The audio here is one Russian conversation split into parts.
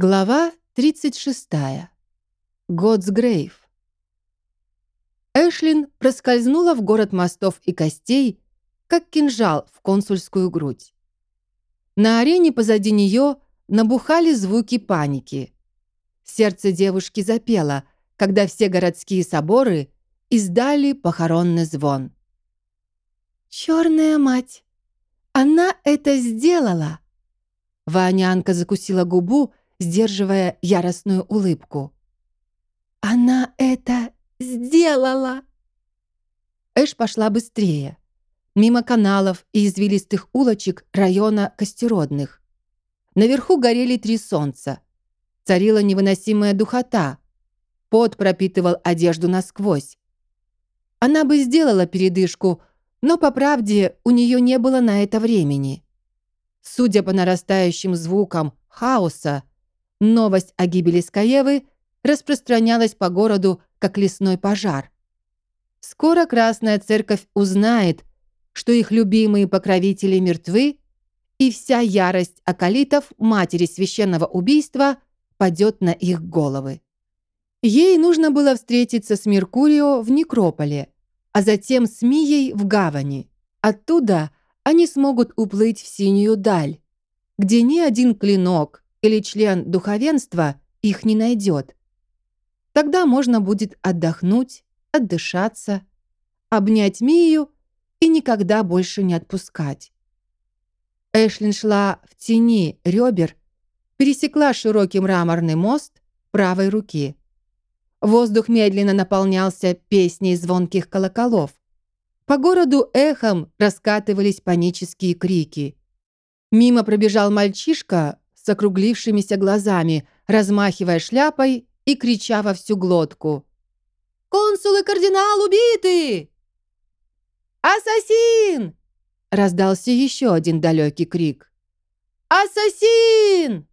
Глава 36. Годсгрейв. Эшлин проскользнула в город мостов и костей, как кинжал в консульскую грудь. На арене позади нее набухали звуки паники. Сердце девушки запело, когда все городские соборы издали похоронный звон. «Черная мать! Она это сделала!» Ванянка закусила губу, сдерживая яростную улыбку. «Она это сделала!» Эш пошла быстрее, мимо каналов и извилистых улочек района Костеродных. Наверху горели три солнца. Царила невыносимая духота. Пот пропитывал одежду насквозь. Она бы сделала передышку, но, по правде, у нее не было на это времени. Судя по нарастающим звукам хаоса, Новость о гибели Скаевы распространялась по городу, как лесной пожар. Скоро Красная Церковь узнает, что их любимые покровители мертвы, и вся ярость акалитов, матери священного убийства, падет на их головы. Ей нужно было встретиться с Меркурио в Некрополе, а затем с Мией в Гавани. Оттуда они смогут уплыть в синюю даль, где ни один клинок, или член духовенства их не найдет. Тогда можно будет отдохнуть, отдышаться, обнять Мию и никогда больше не отпускать. Эшлин шла в тени ребер, пересекла широкий мраморный мост правой руки. Воздух медленно наполнялся песней звонких колоколов. По городу эхом раскатывались панические крики. Мимо пробежал мальчишка с округлившимися глазами, размахивая шляпой и крича во всю глотку. «Консул и кардинал убиты!» «Ассасин!» — раздался еще один далекий крик. «Ассасин!»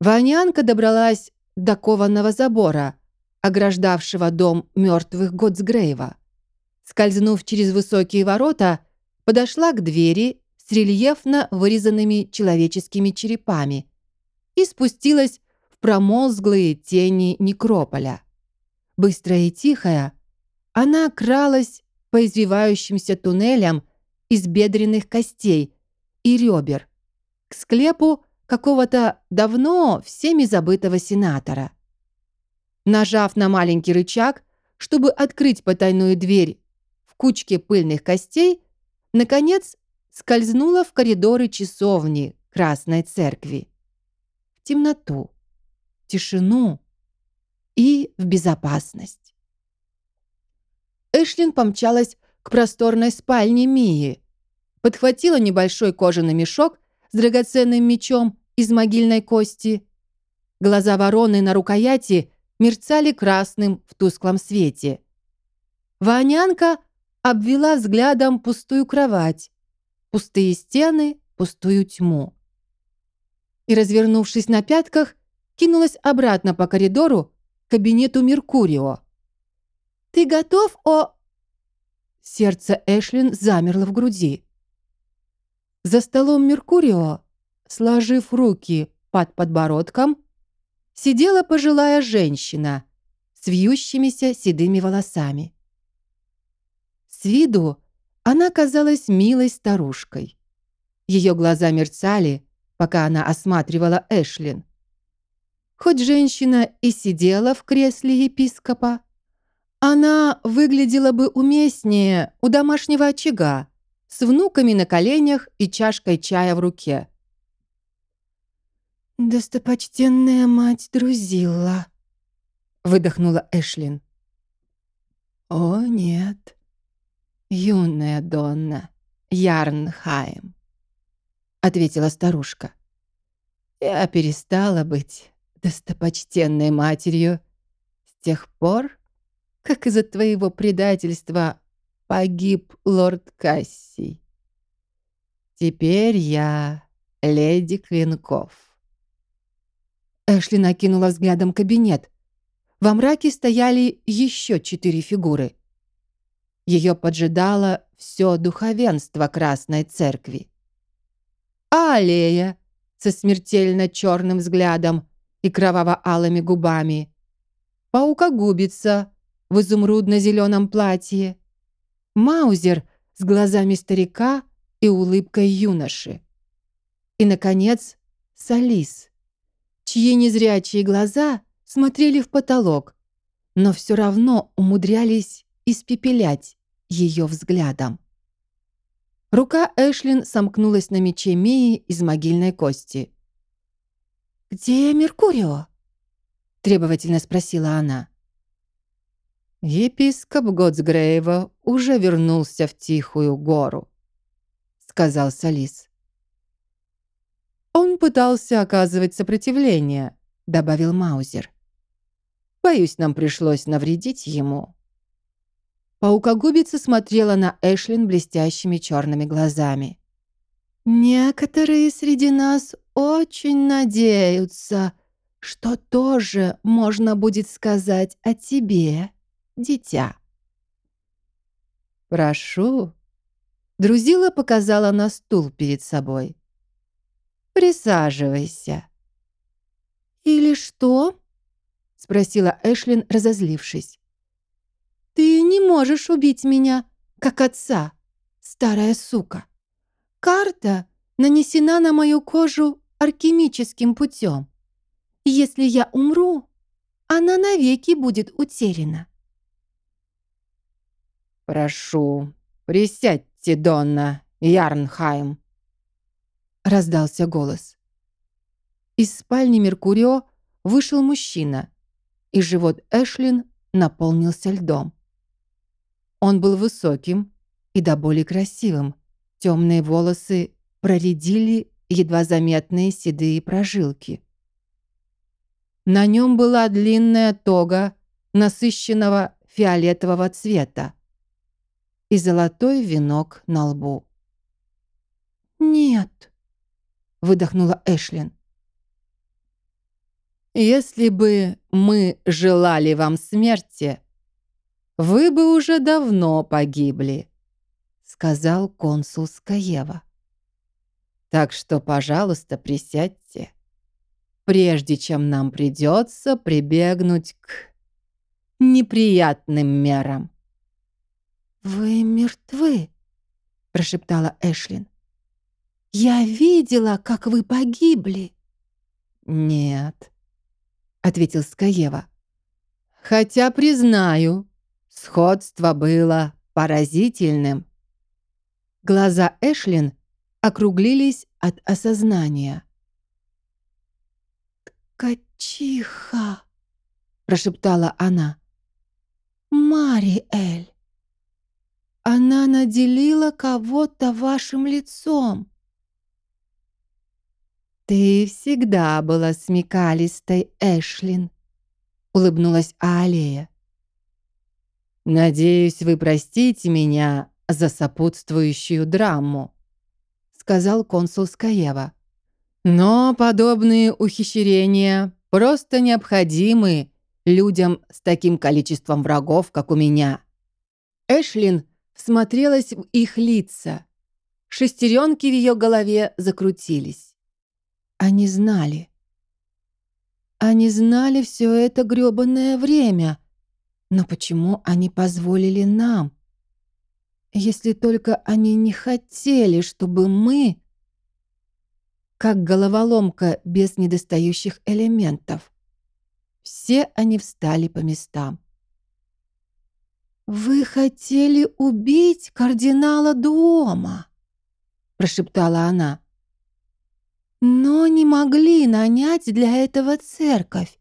Ванянка добралась до кованого забора, ограждавшего дом мертвых Готсгрейва. Скользнув через высокие ворота, подошла к двери с рельефно вырезанными человеческими черепами и спустилась в промозглые тени некрополя. Быстрая и тихая, она кралась по извивающимся туннелям из бедренных костей и ребер к склепу какого-то давно всеми забытого сенатора. Нажав на маленький рычаг, чтобы открыть потайную дверь в кучке пыльных костей, наконец скользнула в коридоры часовни Красной Церкви. В темноту, тишину и в безопасность. Эшлин помчалась к просторной спальне Мии, подхватила небольшой кожаный мешок с драгоценным мечом из могильной кости. Глаза вороны на рукояти мерцали красным в тусклом свете. Ванянка обвела взглядом пустую кровать, пустые стены, пустую тьму. И, развернувшись на пятках, кинулась обратно по коридору к кабинету Меркурио. «Ты готов, о...» Сердце Эшлин замерло в груди. За столом Меркурио, сложив руки под подбородком, сидела пожилая женщина с вьющимися седыми волосами. С виду она казалась милой старушкой. Ее глаза мерцали, пока она осматривала Эшлин. Хоть женщина и сидела в кресле епископа, она выглядела бы уместнее у домашнего очага, с внуками на коленях и чашкой чая в руке. «Достопочтенная мать Друзилла», — выдохнула Эшлин. «О, нет, юная Донна Ярнхайм», — ответила старушка. «Я перестала быть достопочтенной матерью с тех пор, как из-за твоего предательства погиб лорд Кассий. Теперь я леди Клинков». Эшли накинула взглядом кабинет. Во мраке стояли еще четыре фигуры — ее поджидало все духовенство Красной Церкви. А аллея со смертельно черным взглядом и кроваво-алыми губами, паукогубица в изумрудно-зеленом платье, маузер с глазами старика и улыбкой юноши. И, наконец, Салис, чьи незрячие глаза смотрели в потолок, но все равно умудрялись испепелять ее взглядом. Рука Эшлин сомкнулась на мече Мии из могильной кости. «Где Меркурио?» — требовательно спросила она. «Епископ Готсгрейва уже вернулся в Тихую гору», — сказал Салис. «Он пытался оказывать сопротивление», — добавил Маузер. «Боюсь, нам пришлось навредить ему». Паукогубица смотрела на Эшлин блестящими черными глазами. «Некоторые среди нас очень надеются, что тоже можно будет сказать о тебе, дитя». «Прошу». Друзила показала на стул перед собой. «Присаживайся». «Или что?» — спросила Эшлин, разозлившись. «Ты не можешь убить меня, как отца, старая сука. Карта нанесена на мою кожу алхимическим путем. Если я умру, она навеки будет утеряна». «Прошу, присядьте, Донна Ярнхайм», — раздался голос. Из спальни Меркурио вышел мужчина, и живот Эшлин наполнился льдом. Он был высоким и до боли красивым. Темные волосы проредили едва заметные седые прожилки. На нем была длинная тога насыщенного фиолетового цвета и золотой венок на лбу. «Нет», — выдохнула Эшлин. «Если бы мы желали вам смерти, вы бы уже давно погибли», — сказал консул Скаева. «Так что, пожалуйста, присядьте, прежде чем нам придется прибегнуть к неприятным мерам». «Вы мертвы», — прошептала Эшлин. «Я видела, как вы погибли». «Нет», — ответил Скаева. «Хотя, признаю, Сходство было поразительным. Глаза Эшлин округлились от осознания. «Ткачиха!» — прошептала она. «Мариэль! Она наделила кого-то вашим лицом!» «Ты всегда была смекалистой, Эшлин», — улыбнулась Алия. «Надеюсь, вы простите меня за сопутствующую драму», сказал консул Скаева. «Но подобные ухищрения просто необходимы людям с таким количеством врагов, как у меня». Эшлин всмотрелась в их лица. Шестеренки в ее голове закрутились. Они знали. Они знали все это грёбаное время — но почему они позволили нам? Если только они не хотели, чтобы мы... Как головоломка без недостающих элементов. Все они встали по местам. «Вы хотели убить кардинала Дуома», — прошептала она. «Но не могли нанять для этого церковь.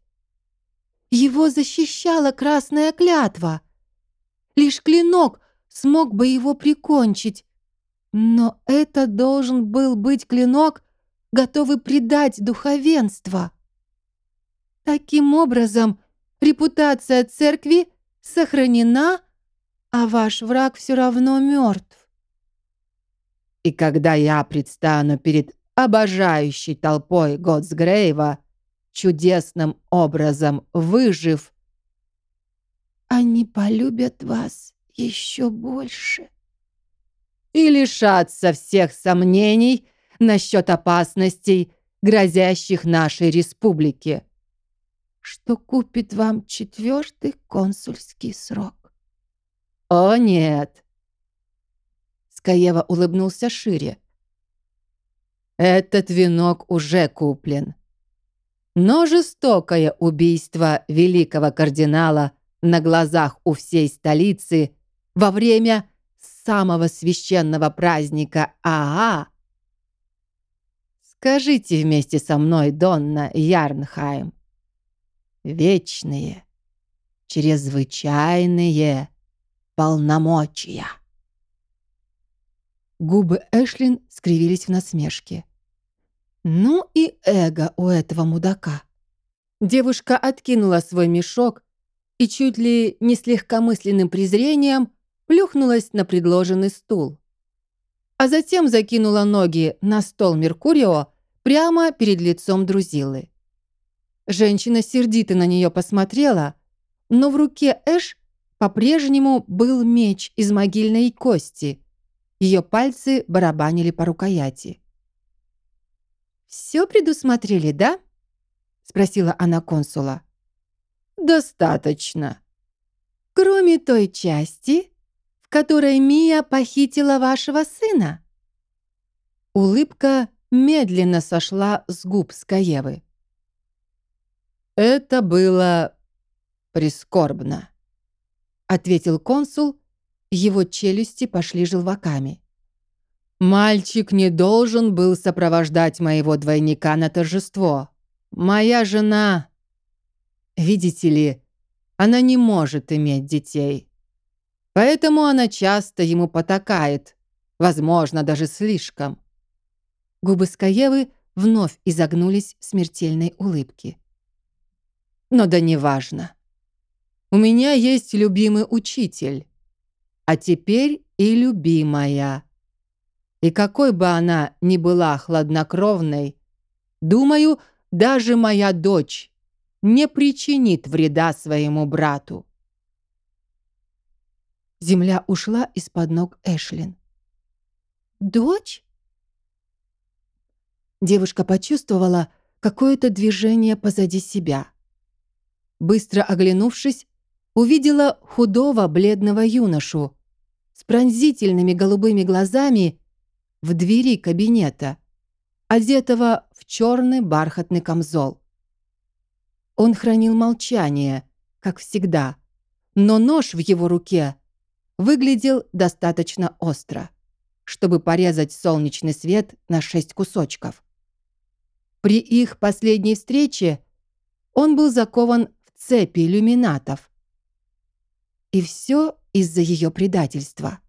Его защищала красная клятва. Лишь клинок смог бы его прикончить. Но это должен был быть клинок, готовый предать духовенство. Таким образом, репутация церкви сохранена, а ваш враг все равно мертв. И когда я предстану перед обожающей толпой Готсгрейва, чудесным образом выжив, они полюбят вас еще больше. И лишатся всех сомнений насчет опасностей, грозящих нашей республике. что купит вам четвертый консульский срок. О, нет! Скаева улыбнулся шире. Этот венок уже куплен. Но жестокое убийство великого кардинала на глазах у всей столицы во время самого священного праздника Аа. Скажите вместе со мной, Донна Ярнхайм. Вечные, чрезвычайные полномочия. Губы Эшлин скривились в насмешке. Ну и эго у этого мудака. Девушка откинула свой мешок и чуть ли не с легкомысленным презрением плюхнулась на предложенный стул. А затем закинула ноги на стол Меркурио прямо перед лицом Друзилы. Женщина сердито на нее посмотрела, но в руке Эш по-прежнему был меч из могильной кости. Ее пальцы барабанили по рукояти. «Все предусмотрели, да?» — спросила она консула. «Достаточно. Кроме той части, в которой Мия похитила вашего сына». Улыбка медленно сошла с губ Скаевы. «Это было прискорбно», — ответил консул, его челюсти пошли желваками. Мальчик не должен был сопровождать моего двойника на торжество. Моя жена... Видите ли, она не может иметь детей. Поэтому она часто ему потакает, возможно, даже слишком. Губы Скаевы вновь изогнулись в смертельной улыбке. Но да неважно. У меня есть любимый учитель, а теперь и любимая. И какой бы она ни была хладнокровной, думаю, даже моя дочь не причинит вреда своему брату. Земля ушла из-под ног Эшлин. «Дочь?» Девушка почувствовала какое-то движение позади себя. Быстро оглянувшись, увидела худого бледного юношу с пронзительными голубыми глазами в двери кабинета, одетого в черный бархатный камзол. Он хранил молчание, как всегда, но нож в его руке выглядел достаточно остро, чтобы порезать солнечный свет на шесть кусочков. При их последней встрече он был закован в цепи иллюминатов. И все из-за ее предательства.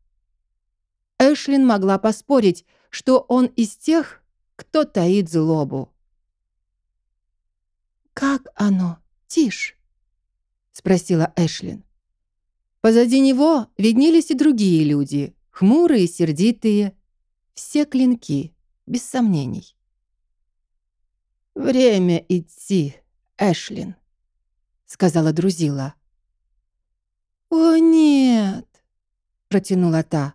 Эшлин могла поспорить, что он из тех, кто таит злобу. «Как оно, Тишь?» — спросила Эшлин. Позади него виднелись и другие люди, хмурые, сердитые, все клинки, без сомнений. «Время идти, Эшлин», — сказала Друзила. «О, нет!» — протянула та.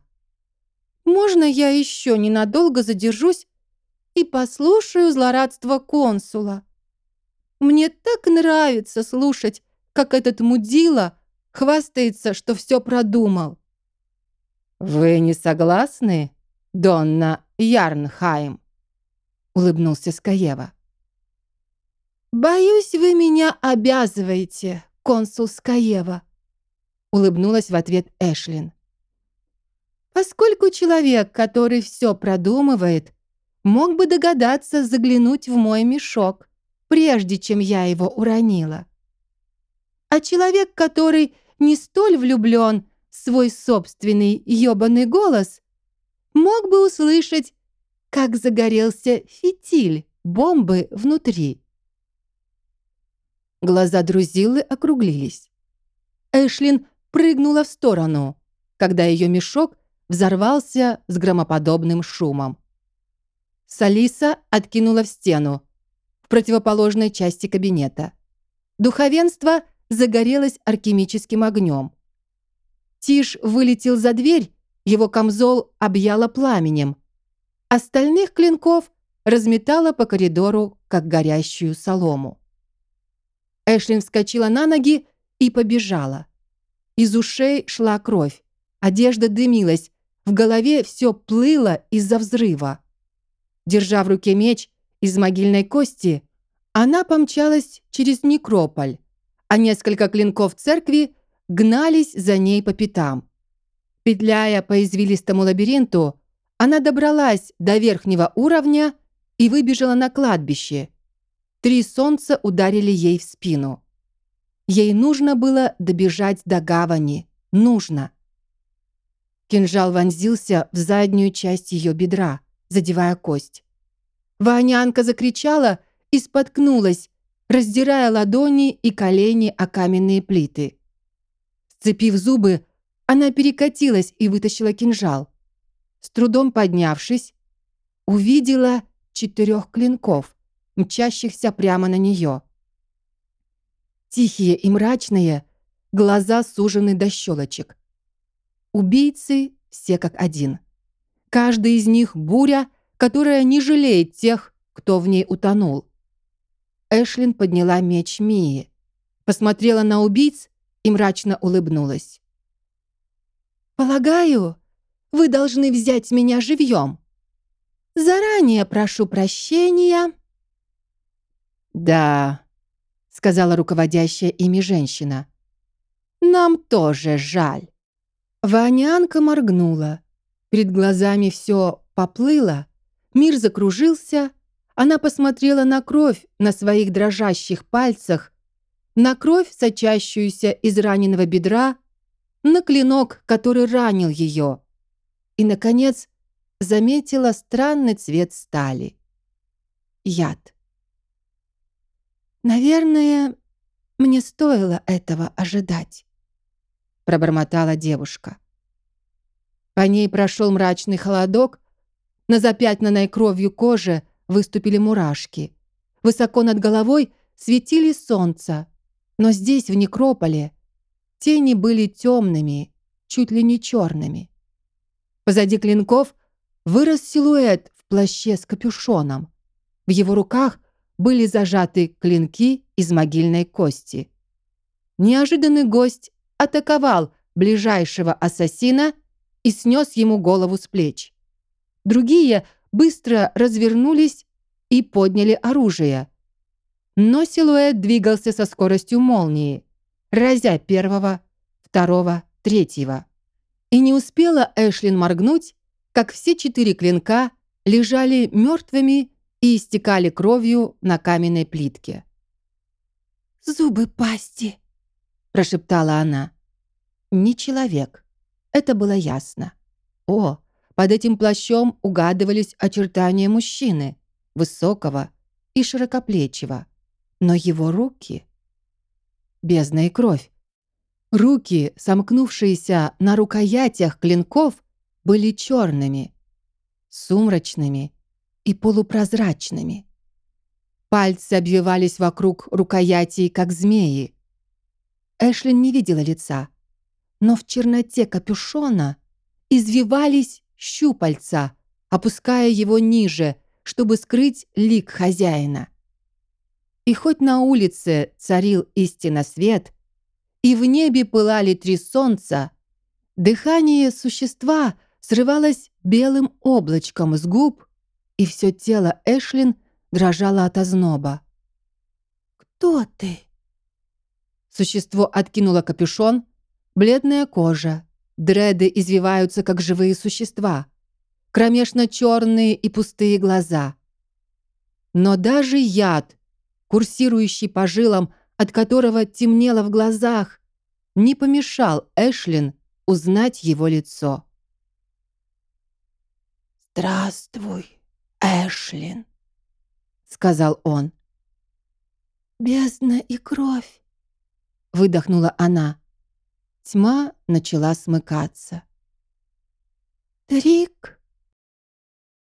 Можно я еще ненадолго задержусь и послушаю злорадство консула? Мне так нравится слушать, как этот мудила хвастается, что все продумал. «Вы не согласны, Донна Ярнхайм?» улыбнулся Скаева. «Боюсь, вы меня обязываете, консул Скаева», улыбнулась в ответ Эшлин. Поскольку человек, который все продумывает, мог бы догадаться заглянуть в мой мешок, прежде чем я его уронила. А человек, который не столь влюблен в свой собственный ёбаный голос, мог бы услышать, как загорелся фитиль бомбы внутри. Глаза Друзилы округлились. Эшлин прыгнула в сторону, когда ее мешок взорвался с громоподобным шумом. Салиса откинула в стену, в противоположной части кабинета. Духовенство загорелось алхимическим огнем. Тиш вылетел за дверь, его камзол объяло пламенем. Остальных клинков разметало по коридору, как горящую солому. Эшлин вскочила на ноги и побежала. Из ушей шла кровь, одежда дымилась, в голове все плыло из-за взрыва. Держа в руке меч из могильной кости, она помчалась через некрополь, а несколько клинков церкви гнались за ней по пятам. Петляя по извилистому лабиринту, она добралась до верхнего уровня и выбежала на кладбище. Три солнца ударили ей в спину. Ей нужно было добежать до гавани. Нужно. Кинжал вонзился в заднюю часть ее бедра, задевая кость. Ванянка закричала и споткнулась, раздирая ладони и колени о каменные плиты. Сцепив зубы, она перекатилась и вытащила кинжал. С трудом поднявшись, увидела четырех клинков, мчащихся прямо на нее. Тихие и мрачные, глаза сужены до щелочек. Убийцы все как один. Каждый из них буря, которая не жалеет тех, кто в ней утонул. Эшлин подняла меч Мии, посмотрела на убийц и мрачно улыбнулась. «Полагаю, вы должны взять меня живьем. Заранее прошу прощения». «Да», сказала руководящая ими женщина. «Нам тоже жаль». Ванянка моргнула. Перед глазами все поплыло, мир закружился. Она посмотрела на кровь на своих дрожащих пальцах, на кровь, сочащуюся из раненого бедра, на клинок, который ранил ее. И, наконец, заметила странный цвет стали. Яд. «Наверное, мне стоило этого ожидать», — пробормотала девушка. По ней прошел мрачный холодок, на запятнанной кровью коже выступили мурашки. Высоко над головой светили солнце, но здесь, в некрополе, тени были темными, чуть ли не черными. Позади клинков вырос силуэт в плаще с капюшоном. В его руках были зажаты клинки из могильной кости. Неожиданный гость атаковал ближайшего ассасина и снес ему голову с плеч. Другие быстро развернулись и подняли оружие. Но силуэт двигался со скоростью молнии, разя первого, второго, третьего. И не успела Эшлин моргнуть, как все четыре клинка лежали мертвыми и истекали кровью на каменной плитке. «Зубы пасти!» – прошептала она. Не человек. Это было ясно. О, под этим плащом угадывались очертания мужчины, высокого и широкоплечего. Но его руки... Бездна и кровь. Руки, сомкнувшиеся на рукоятях клинков, были черными, сумрачными и полупрозрачными. Пальцы обвивались вокруг рукоятей, как змеи. Эшлин не видела лица, но в черноте капюшона извивались щупальца, опуская его ниже, чтобы скрыть лик хозяина. И хоть на улице царил истинно свет, и в небе пылали три солнца, дыхание существа срывалось белым облачком с губ и все тело Эшлин дрожало от озноба. «Кто ты?» Существо откинуло капюшон, бледная кожа, дреды извиваются, как живые существа, кромешно черные и пустые глаза. Но даже яд, курсирующий по жилам, от которого темнело в глазах, не помешал Эшлин узнать его лицо. «Здравствуй!» Эшлин», — сказал он. «Бездна и кровь», — выдохнула она. Тьма начала смыкаться. «Трик?»